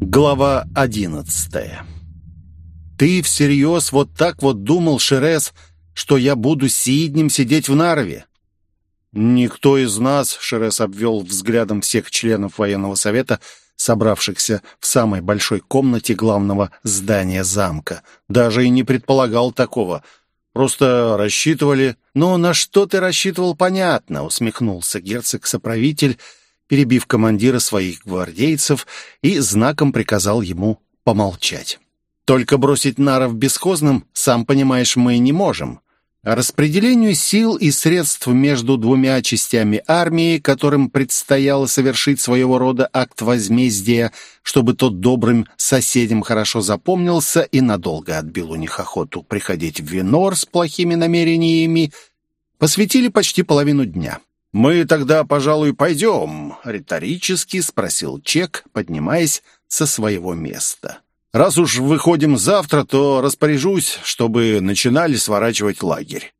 Глава одиннадцатая «Ты всерьез вот так вот думал, Шерез, что я буду сиднем сидеть в Нарве?» «Никто из нас», — Шерез обвел взглядом всех членов военного совета, собравшихся в самой большой комнате главного здания замка, даже и не предполагал такого. Просто рассчитывали... «Ну, на что ты рассчитывал, понятно», — усмехнулся герцог-соправитель, перебив командира своих гвардейцев и знаком приказал ему помолчать. «Только бросить наров бесхозным, сам понимаешь, мы не можем. Распределению сил и средств между двумя частями армии, которым предстояло совершить своего рода акт возмездия, чтобы тот добрым соседям хорошо запомнился и надолго отбил у них охоту приходить в Винор с плохими намерениями, посвятили почти половину дня. «Мы тогда, пожалуй, пойдем», — риторически спросил Чек, поднимаясь со своего места. Раз уж выходим завтра, то распоряжусь, чтобы начинали сворачивать лагерь».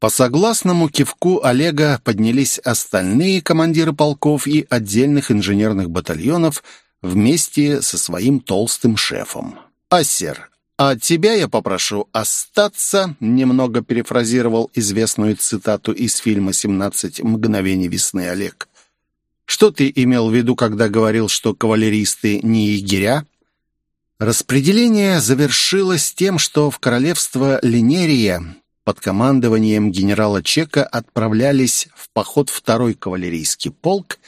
По согласному кивку Олега поднялись остальные командиры полков и отдельных инженерных батальонов вместе со своим толстым шефом. «Ассер, а тебя я попрошу остаться», немного перефразировал известную цитату из фильма «17 мгновений весны» Олег. «Что ты имел в виду, когда говорил, что кавалеристы не егеря?» Распределение завершилось тем, что в королевство Линерия под командованием генерала Чека отправлялись в поход второй кавалерийский полк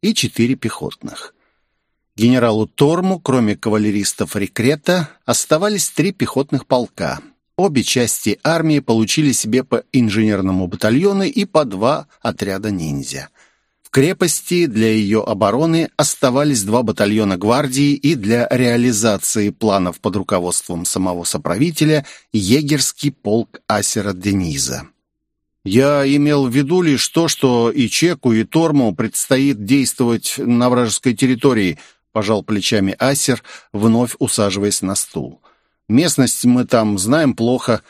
и четыре пехотных. Генералу Торму, кроме кавалеристов рекрета, оставались три пехотных полка. Обе части армии получили себе по инженерному батальону и по два отряда ниндзя – крепости для ее обороны оставались два батальона гвардии и для реализации планов под руководством самого соправителя егерский полк Асера Дениза. Я имел в виду лишь то, что и Чеку, и Торму предстоит действовать на вражеской территории, пожал плечами Асер, вновь усаживаясь на стул. Местность мы там знаем плохо,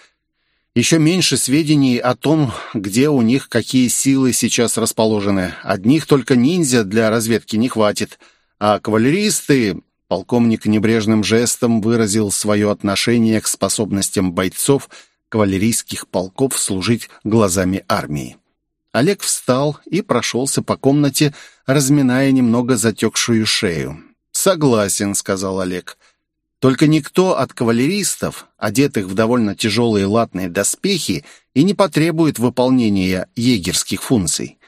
еще меньше сведений о том, где у них какие силы сейчас расположены. Одних только ниндзя для разведки не хватит. А кавалеристы... Полковник небрежным жестом выразил свое отношение к способностям бойцов кавалерийских полков служить глазами армии. Олег встал и прошелся по комнате, разминая немного затекшую шею. «Согласен», — сказал Олег. Только никто от кавалеристов, одетых в довольно тяжелые латные доспехи, и не потребует выполнения егерских функций.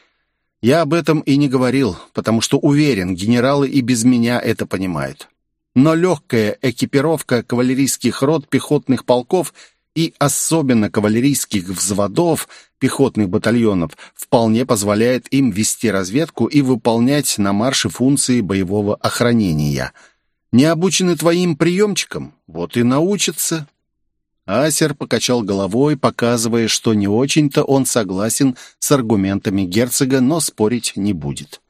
Я об этом и не говорил, потому что уверен, генералы и без меня это понимают. Но легкая экипировка кавалерийских рот пехотных полков и особенно кавалерийских взводов пехотных батальонов вполне позволяет им вести разведку и выполнять на марше функции боевого охранения – не обучены твоим приемчикам, вот и научатся». Асер покачал головой, показывая, что не очень-то он согласен с аргументами герцога, но спорить не будет.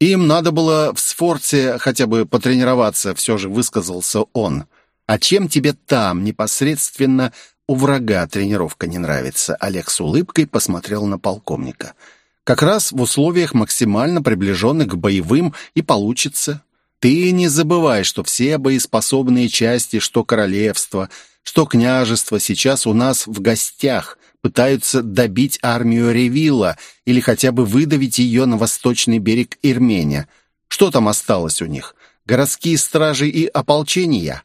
«Им надо было в Сфорце хотя бы потренироваться», — все же высказался он. «А чем тебе там, непосредственно у врага, тренировка не нравится?» Олег с улыбкой посмотрел на полковника. «Как раз в условиях максимально приближенных к боевым и получится. Ты не забывай, что все боеспособные части, что королевство, что княжество сейчас у нас в гостях, пытаются добить армию Ревилла или хотя бы выдавить ее на восточный берег Ирмения. Что там осталось у них? Городские стражи и ополчения?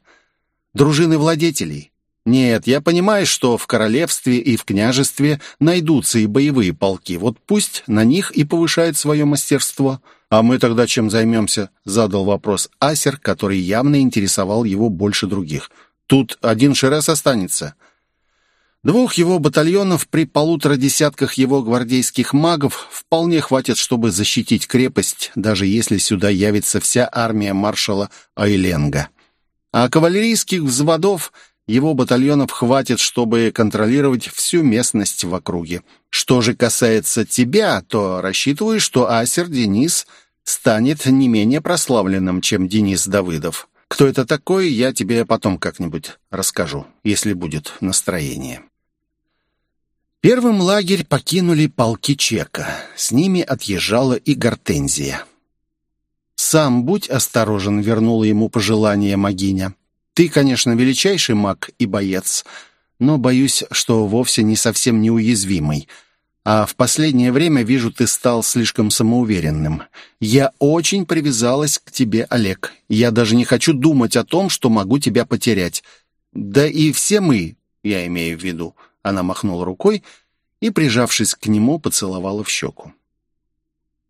Дружины владетелей? Нет, я понимаю, что в королевстве и в княжестве найдутся и боевые полки. Вот пусть на них и повышают свое мастерство». «А мы тогда чем займемся?» — задал вопрос Асер, который явно интересовал его больше других. «Тут один Шерес останется». Двух его батальонов при полутора десятках его гвардейских магов вполне хватит, чтобы защитить крепость, даже если сюда явится вся армия маршала Айленга. А кавалерийских взводов его батальонов хватит, чтобы контролировать всю местность в округе. Что же касается тебя, то рассчитываю, что Асер Денис станет не менее прославленным, чем Денис Давыдов. Кто это такой, я тебе потом как-нибудь расскажу, если будет настроение. Первым лагерь покинули полки Чека. С ними отъезжала и Гортензия. «Сам будь осторожен», — вернула ему пожелание Магиня. «Ты, конечно, величайший маг и боец, но боюсь, что вовсе не совсем неуязвимый. А в последнее время, вижу, ты стал слишком самоуверенным. Я очень привязалась к тебе, Олег. Я даже не хочу думать о том, что могу тебя потерять. Да и все мы, я имею в виду». Она махнула рукой и, прижавшись к нему, поцеловала в щеку.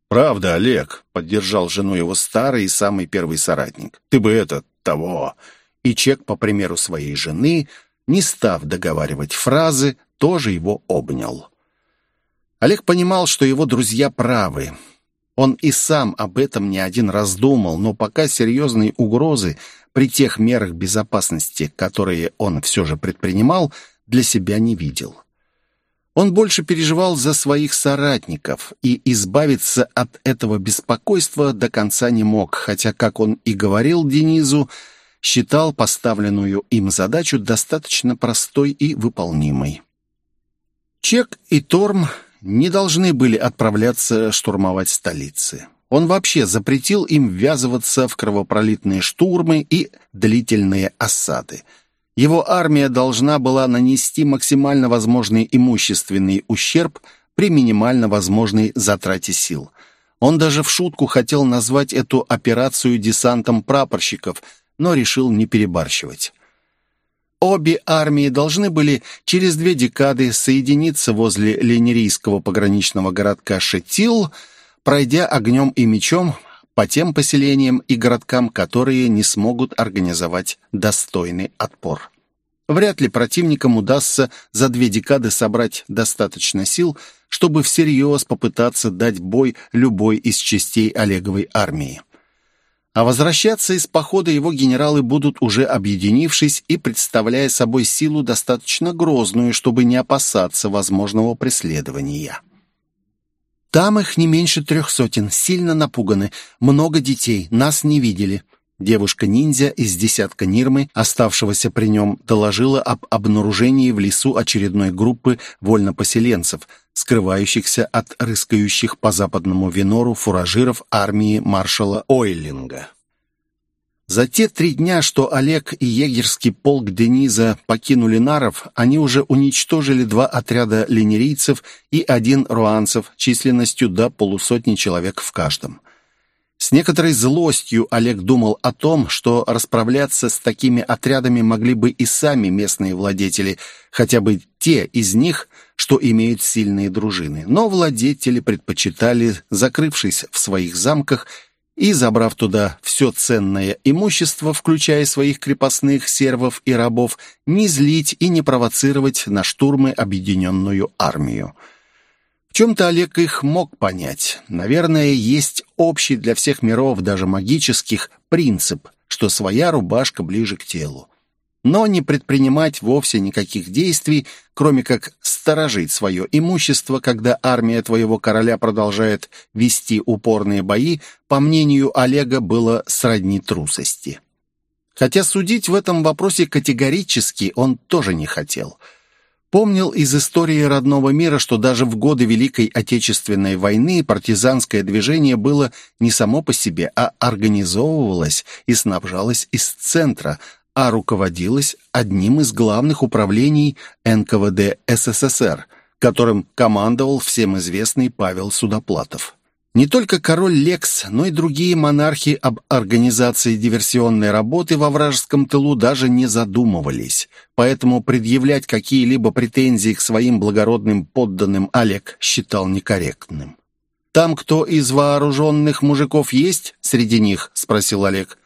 «Правда, Олег», — поддержал жену его старый и самый первый соратник. «Ты бы это, того...» И Чек, по примеру своей жены, не став договаривать фразы, тоже его обнял. Олег понимал, что его друзья правы. Он и сам об этом не один раз думал, но пока серьезной угрозы при тех мерах безопасности, которые он все же предпринимал, для себя не видел. Он больше переживал за своих соратников и избавиться от этого беспокойства до конца не мог, хотя, как он и говорил Денизу, считал поставленную им задачу достаточно простой и выполнимой. Чек и Торм не должны были отправляться штурмовать столицы. Он вообще запретил им ввязываться в кровопролитные штурмы и длительные осады – его армия должна была нанести максимально возможный имущественный ущерб при минимально возможной затрате сил. Он даже в шутку хотел назвать эту операцию десантом прапорщиков, но решил не перебарщивать. Обе армии должны были через две декады соединиться возле ленирийского пограничного городка Шетил, пройдя огнем и мечом по тем поселениям и городкам, которые не смогут организовать достойный отпор. Вряд ли противникам удастся за две декады собрать достаточно сил, чтобы всерьез попытаться дать бой любой из частей Олеговой армии. А возвращаться из похода его генералы будут уже объединившись и представляя собой силу достаточно грозную, чтобы не опасаться возможного преследования. Там их не меньше трех сотен, сильно напуганы, много детей, нас не видели». Девушка-ниндзя из десятка Нирмы, оставшегося при нем, доложила об обнаружении в лесу очередной группы вольнопоселенцев, скрывающихся от рыскающих по западному Венору фуражиров армии маршала Ойлинга. За те три дня, что Олег и егерский полк Дениза покинули Наров, они уже уничтожили два отряда линерийцев и один руанцев численностью до полусотни человек в каждом. С некоторой злостью Олег думал о том, что расправляться с такими отрядами могли бы и сами местные владетели, хотя бы те из них, что имеют сильные дружины. Но владетели предпочитали, закрывшись в своих замках, и, забрав туда все ценное имущество, включая своих крепостных, сервов и рабов, не злить и не провоцировать на штурмы объединенную армию. В чем-то Олег их мог понять. Наверное, есть общий для всех миров, даже магических, принцип, что своя рубашка ближе к телу но не предпринимать вовсе никаких действий, кроме как сторожить свое имущество, когда армия твоего короля продолжает вести упорные бои, по мнению Олега, было сродни трусости. Хотя судить в этом вопросе категорически он тоже не хотел. Помнил из истории родного мира, что даже в годы Великой Отечественной войны партизанское движение было не само по себе, а организовывалось и снабжалось из центра, а руководилась одним из главных управлений НКВД СССР, которым командовал всем известный Павел Судоплатов. Не только король Лекс, но и другие монархи об организации диверсионной работы во вражеском тылу даже не задумывались, поэтому предъявлять какие-либо претензии к своим благородным подданным Олег считал некорректным. «Там кто из вооруженных мужиков есть среди них?» — спросил Олег.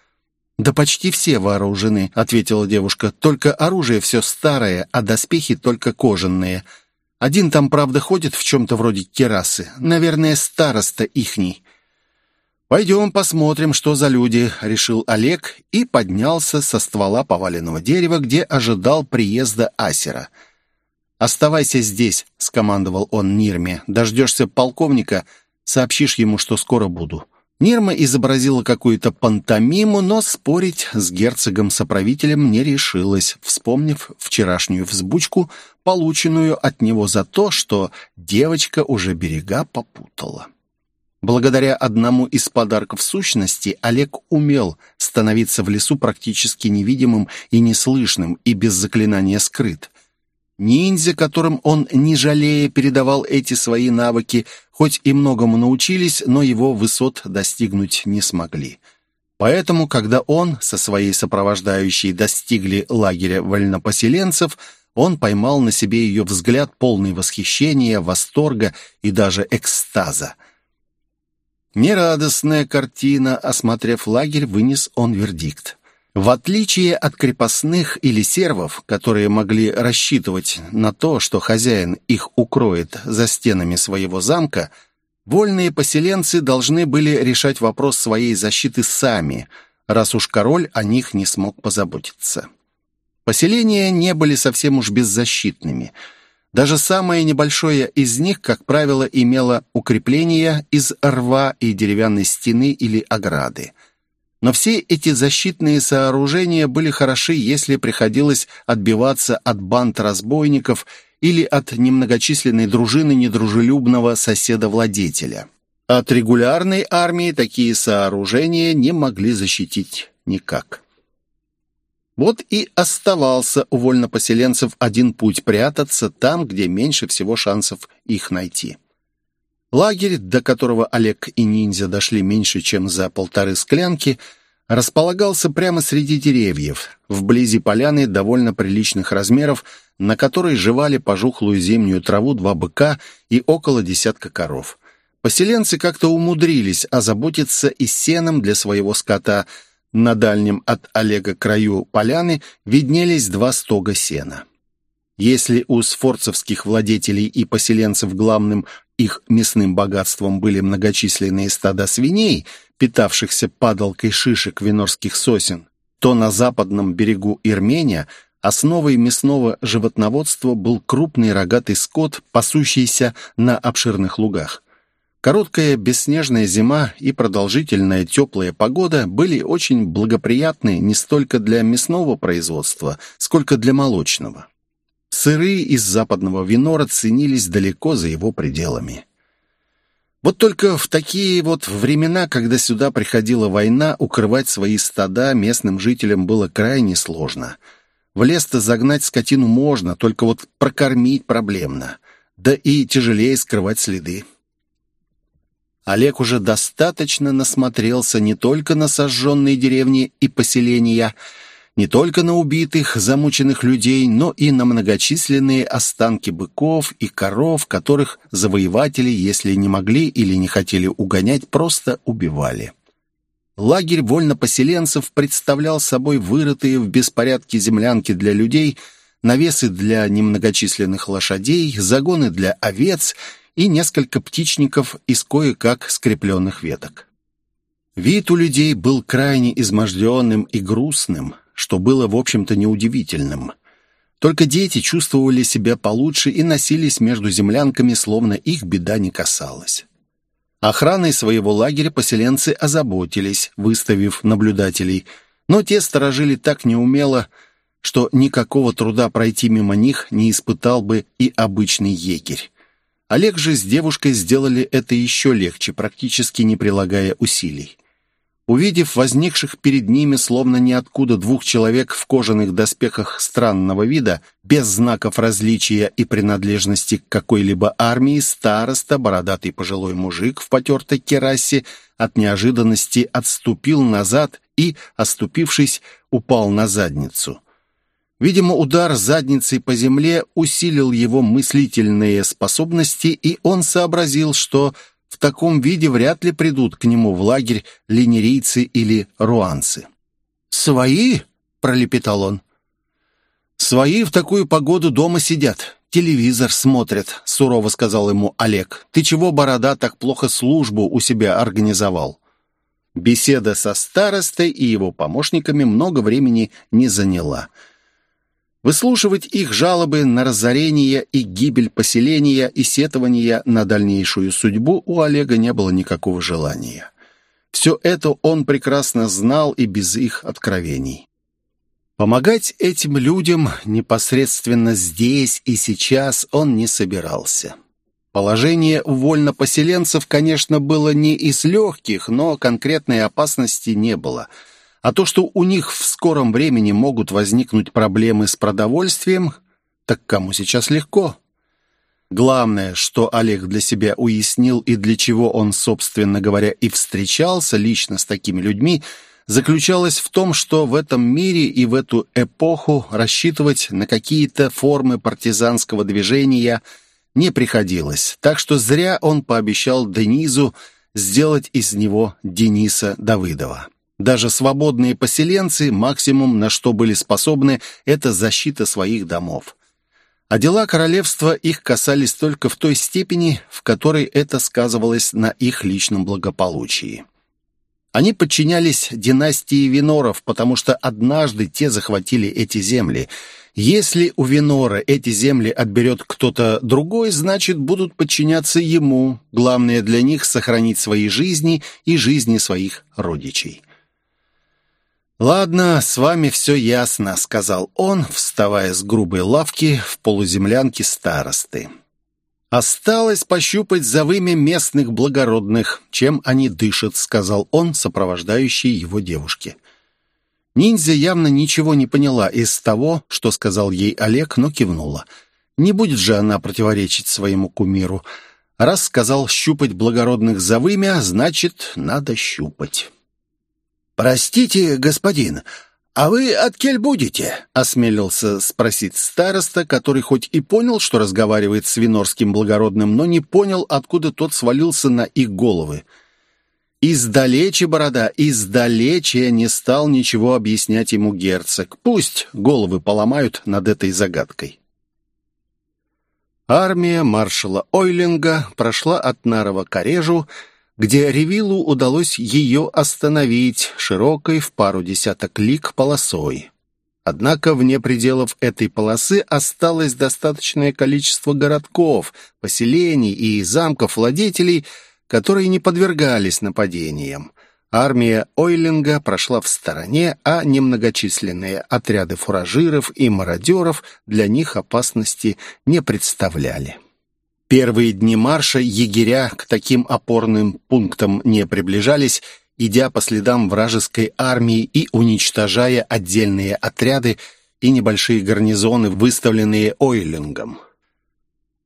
«Да почти все вооружены», — ответила девушка. «Только оружие все старое, а доспехи только кожаные. Один там, правда, ходит в чем-то вроде керасы. Наверное, староста ихний». «Пойдем посмотрим, что за люди», — решил Олег и поднялся со ствола поваленного дерева, где ожидал приезда Асера. «Оставайся здесь», — скомандовал он Нирме. «Дождешься полковника, сообщишь ему, что скоро буду». Нирма изобразила какую-то пантомиму, но спорить с герцогом-соправителем не решилась, вспомнив вчерашнюю взбучку, полученную от него за то, что девочка уже берега попутала. Благодаря одному из подарков сущности Олег умел становиться в лесу практически невидимым и неслышным, и без заклинания скрыт. Ниндзя, которым он, не жалея, передавал эти свои навыки, хоть и многому научились, но его высот достигнуть не смогли. Поэтому, когда он со своей сопровождающей достигли лагеря вольнопоселенцев, он поймал на себе ее взгляд полный восхищения, восторга и даже экстаза. Нерадостная картина, осмотрев лагерь, вынес он вердикт. В отличие от крепостных или сервов, которые могли рассчитывать на то, что хозяин их укроет за стенами своего замка, вольные поселенцы должны были решать вопрос своей защиты сами, раз уж король о них не смог позаботиться. Поселения не были совсем уж беззащитными. Даже самое небольшое из них, как правило, имело укрепления из рва и деревянной стены или ограды. Но все эти защитные сооружения были хороши, если приходилось отбиваться от банд разбойников или от немногочисленной дружины недружелюбного соседа-владетеля. От регулярной армии такие сооружения не могли защитить никак. Вот и оставался у вольнопоселенцев один путь прятаться там, где меньше всего шансов их найти. Лагерь, до которого Олег и ниндзя дошли меньше, чем за полторы склянки, располагался прямо среди деревьев, вблизи поляны довольно приличных размеров, на которой жевали пожухлую зимнюю траву два быка и около десятка коров. Поселенцы как-то умудрились озаботиться и сеном для своего скота. На дальнем от Олега краю поляны виднелись два стога сена. Если у сфорцевских владетелей и поселенцев главным их мясным богатством были многочисленные стада свиней, питавшихся падалкой шишек винорских сосен, то на западном берегу Ирмения основой мясного животноводства был крупный рогатый скот, пасущийся на обширных лугах. Короткая бесснежная зима и продолжительная теплая погода были очень благоприятны не столько для мясного производства, сколько для молочного. Сыры из западного винора ценились далеко за его пределами. Вот только в такие вот времена, когда сюда приходила война, укрывать свои стада местным жителям было крайне сложно. В лес-то загнать скотину можно, только вот прокормить проблемно. Да и тяжелее скрывать следы. Олег уже достаточно насмотрелся не только на сожженные деревни и поселения, не только на убитых, замученных людей, но и на многочисленные останки быков и коров, которых завоеватели, если не могли или не хотели угонять, просто убивали. Лагерь вольнопоселенцев представлял собой вырытые в беспорядке землянки для людей, навесы для немногочисленных лошадей, загоны для овец и несколько птичников из кое-как скрепленных веток. Вид у людей был крайне изможденным и грустным, что было, в общем-то, неудивительным. Только дети чувствовали себя получше и носились между землянками, словно их беда не касалась. Охраной своего лагеря поселенцы озаботились, выставив наблюдателей, но те сторожили так неумело, что никакого труда пройти мимо них не испытал бы и обычный егерь. Олег же с девушкой сделали это еще легче, практически не прилагая усилий. Увидев возникших перед ними словно ниоткуда двух человек в кожаных доспехах странного вида, без знаков различия и принадлежности к какой-либо армии, староста, бородатый пожилой мужик в потертой керасе, от неожиданности отступил назад и, оступившись, упал на задницу. Видимо, удар задницей по земле усилил его мыслительные способности, и он сообразил, что в таком виде вряд ли придут к нему в лагерь линерийцы или руанцы. «Свои?» — пролепетал он. «Свои в такую погоду дома сидят, телевизор смотрят», — сурово сказал ему Олег. «Ты чего, борода, так плохо службу у себя организовал?» Беседа со старостой и его помощниками много времени не заняла — Выслушивать их жалобы на разорение и гибель поселения и сетования на дальнейшую судьбу у Олега не было никакого желания. Все это он прекрасно знал и без их откровений. Помогать этим людям непосредственно здесь и сейчас он не собирался. Положение у вольнопоселенцев, конечно, было не из легких, но конкретной опасности не было. А то, что у них в скором времени могут возникнуть проблемы с продовольствием, так кому сейчас легко? Главное, что Олег для себя уяснил и для чего он, собственно говоря, и встречался лично с такими людьми, заключалось в том, что в этом мире и в эту эпоху рассчитывать на какие-то формы партизанского движения – не приходилось, так что зря он пообещал Денизу сделать из него Дениса Давыдова. Даже свободные поселенцы максимум, на что были способны, это защита своих домов. А дела королевства их касались только в той степени, в которой это сказывалось на их личном благополучии. Они подчинялись династии Виноров, потому что однажды те захватили эти земли – если у Винора эти земли отберет кто-то другой, значит, будут подчиняться ему. Главное для них — сохранить свои жизни и жизни своих родичей. «Ладно, с вами все ясно», — сказал он, вставая с грубой лавки в полуземлянке старосты. «Осталось пощупать за вымя местных благородных, чем они дышат», — сказал он, сопровождающий его девушке. Ниндзя явно ничего не поняла из того, что сказал ей Олег, но кивнула. Не будет же она противоречить своему кумиру. Раз сказал щупать благородных за вымя, значит, надо щупать. «Простите, господин, а вы от кель будете?» — осмелился спросить староста, который хоть и понял, что разговаривает с винорским благородным, но не понял, откуда тот свалился на их головы. Издалече, борода, издалече не стал ничего объяснять ему герцог. Пусть головы поломают над этой загадкой. Армия маршала Ойлинга прошла от Нарова к Орежу, где Ревилу удалось ее остановить широкой в пару десяток лик полосой. Однако вне пределов этой полосы осталось достаточное количество городков, поселений и замков владетелей – которые не подвергались нападениям. Армия Ойлинга прошла в стороне, а немногочисленные отряды фуражиров и мародеров для них опасности не представляли. Первые дни марша егеря к таким опорным пунктам не приближались, идя по следам вражеской армии и уничтожая отдельные отряды и небольшие гарнизоны, выставленные Ойлингом.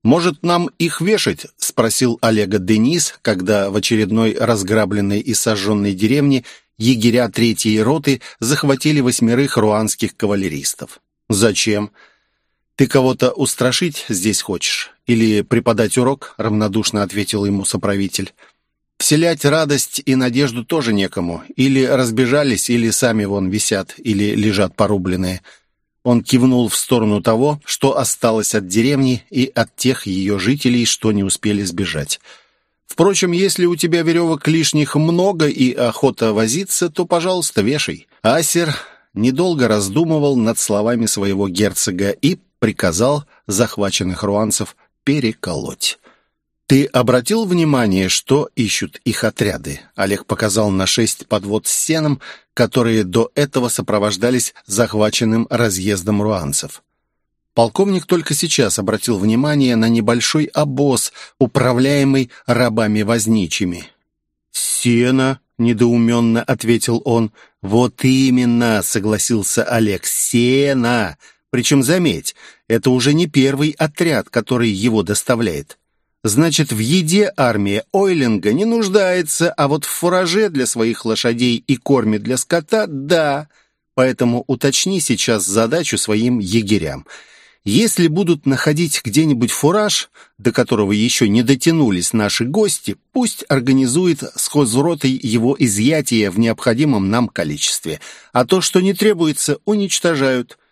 «Может, нам их вешать?» — спросил Олега Денис, когда в очередной разграбленной и сожженной деревне егеря третьей роты захватили восьмерых руанских кавалеристов. «Зачем?» «Ты кого-то устрашить здесь хочешь? Или преподать урок?» — равнодушно ответил ему соправитель. «Вселять радость и надежду тоже некому. Или разбежались, или сами вон висят, или лежат порубленные». Он кивнул в сторону того, что осталось от деревни и от тех ее жителей, что не успели сбежать. Впрочем, если у тебя веревок лишних много и охота возиться, то, пожалуйста, вешай. Асер недолго раздумывал над словами своего герцога и приказал захваченных руанцев переколоть. «Ты обратил внимание, что ищут их отряды?» Олег показал на шесть подвод с сеном, которые до этого сопровождались захваченным разъездом руанцев. Полковник только сейчас обратил внимание на небольшой обоз, управляемый рабами-возничими. «Сено?» — недоуменно ответил он. «Вот именно!» — согласился Олег. «Сено!» Причем, заметь, это уже не первый отряд, который его доставляет. Значит, в еде армия Ойлинга не нуждается, а вот в фураже для своих лошадей и корме для скота – да. Поэтому уточни сейчас задачу своим егерям. Если будут находить где-нибудь фураж, до которого еще не дотянулись наши гости, пусть организует с хозротой его изъятие в необходимом нам количестве, а то, что не требуется, уничтожают –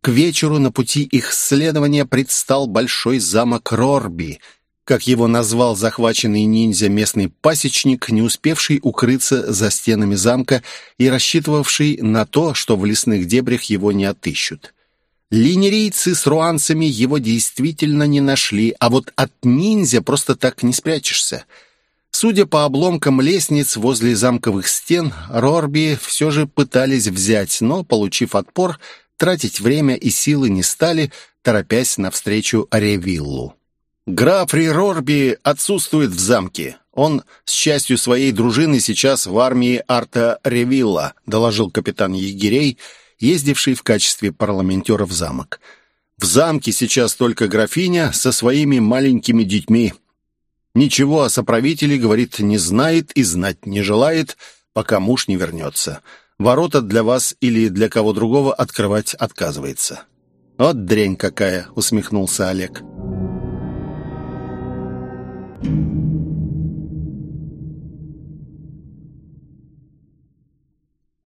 к вечеру на пути их следования предстал большой замок Рорби, как его назвал захваченный ниндзя местный пасечник, не успевший укрыться за стенами замка и рассчитывавший на то, что в лесных дебрях его не отыщут. Линерийцы с руанцами его действительно не нашли, а вот от ниндзя просто так не спрячешься. Судя по обломкам лестниц возле замковых стен, Рорби все же пытались взять, но, получив отпор, Тратить время и силы не стали, торопясь навстречу Аревиллу. Граф Рирорби отсутствует в замке. Он с частью своей дружины сейчас в армии Арта Ревилла», доложил капитан егерей, ездивший в качестве парламентера в замок. «В замке сейчас только графиня со своими маленькими детьми. Ничего о соправителе, говорит, не знает и знать не желает, пока муж не вернется. Ворота для вас или для кого другого открывать отказывается». «Вот дрянь какая!» — усмехнулся Олег. «Олег».